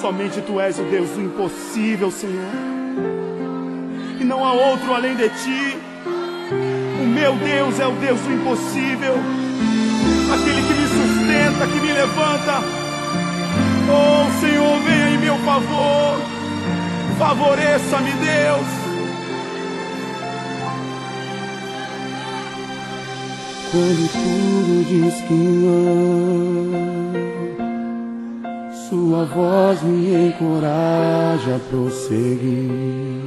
Somente tu és o Deus do impossível, Senhor. E não há outro além de ti. O meu Deus é o Deus do impossível. Aquele que me sustenta, que me levanta. Oh, Senhor, venha em meu favor. Favoreça-me, Deus. Quando tudo diz que não, Sua voz me encoraja a prosseguir.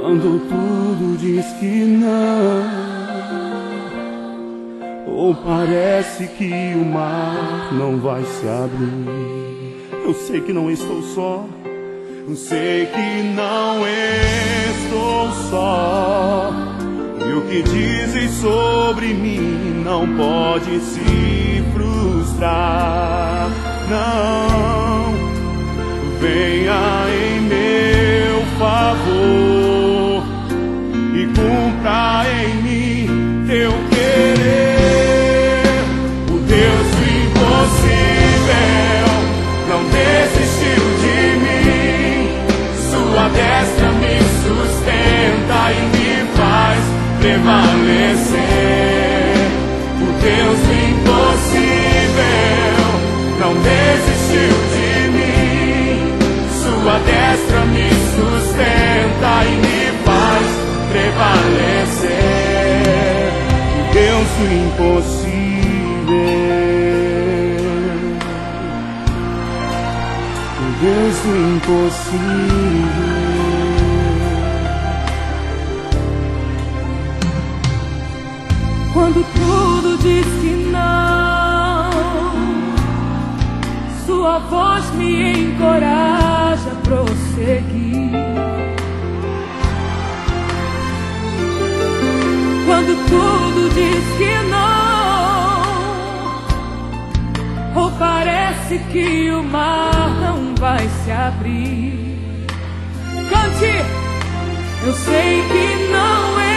Quando tudo diz que não, ou parece que o mar não vai se abrir. Eu sei que não estou só. Eu sei que não estou só. E o que dizem sobre mim não pode se frustrar. Não, venha em meu favor e cumpra em mim teu querer. O Deus do impossível não desistiu de mim. Sua destra me sustenta e me faz prevalecer. Deus do impossível não desistiu de mim. Sua destra me sustenta e me faz prevalecer. Deus do impossível. Deus do impossível. Quando tudo diz que não, Sua voz me encoraja a prosseguir. Quando tudo diz que não, ou parece que o mar não vai se abrir. Cante, eu sei que não estou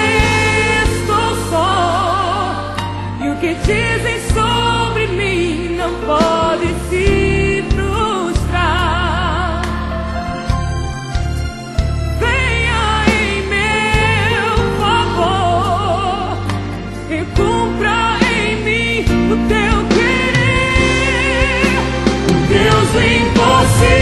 o teu querer. O Deus impossível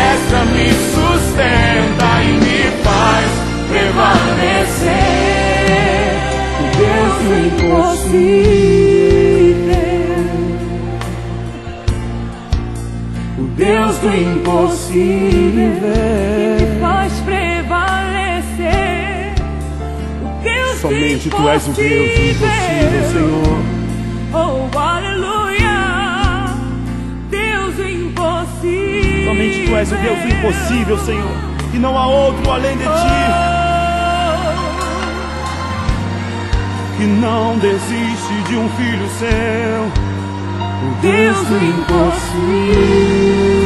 Sua destra me sustenta e me faz prevalecer. Deus do impossível. O Deus do impossível. me faz prevalecer. O Deus do Somente tu és o Deus do impossível, Senhor. Oh, és o Deus do impossível, Senhor. E não há outro além de ti. Que não desiste de um filho seu. O Deus do impossível.